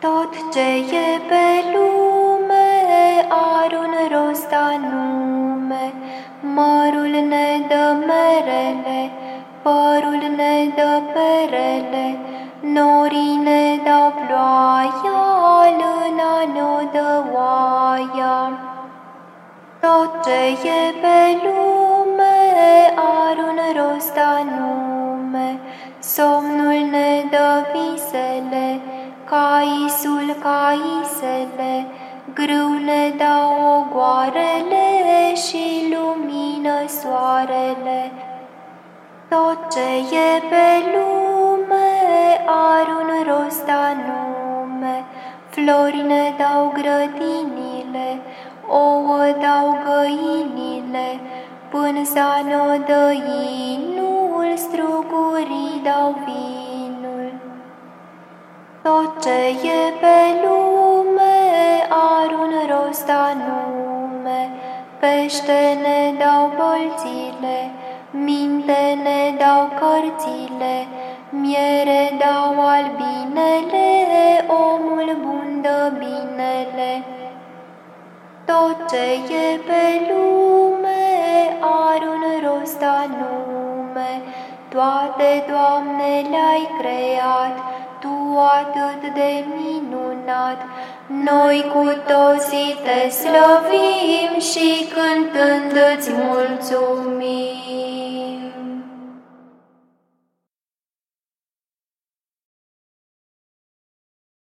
Tot ce e pe lume are un rost anume, Mărul ne dă merele, părul ne dă perele, Norii ne dau ploaia, lâna ne dă oaia. Tot ce e pe lume are un rost anume, Somnul ne dă visele, caisul caisele, Grâu ne dau ogoarele și lumină soarele. Tot ce e pe lume are un rost anume, Flori ne dau grădinile, ouă dau găinile, Pânza ne dă inul, strugurii dau vinul. Tot ce e pe lume are un rost anume, Pește ne dau bolțile, minte ne dau cărțile, Miere dau albinele, omul bun dă binele. Tot ce e pe lume are un rost anume, Toate, Doamne, le-ai creat, Tu atât de minunat. Noi cu toții te slăvim și cântând îți mulțumim.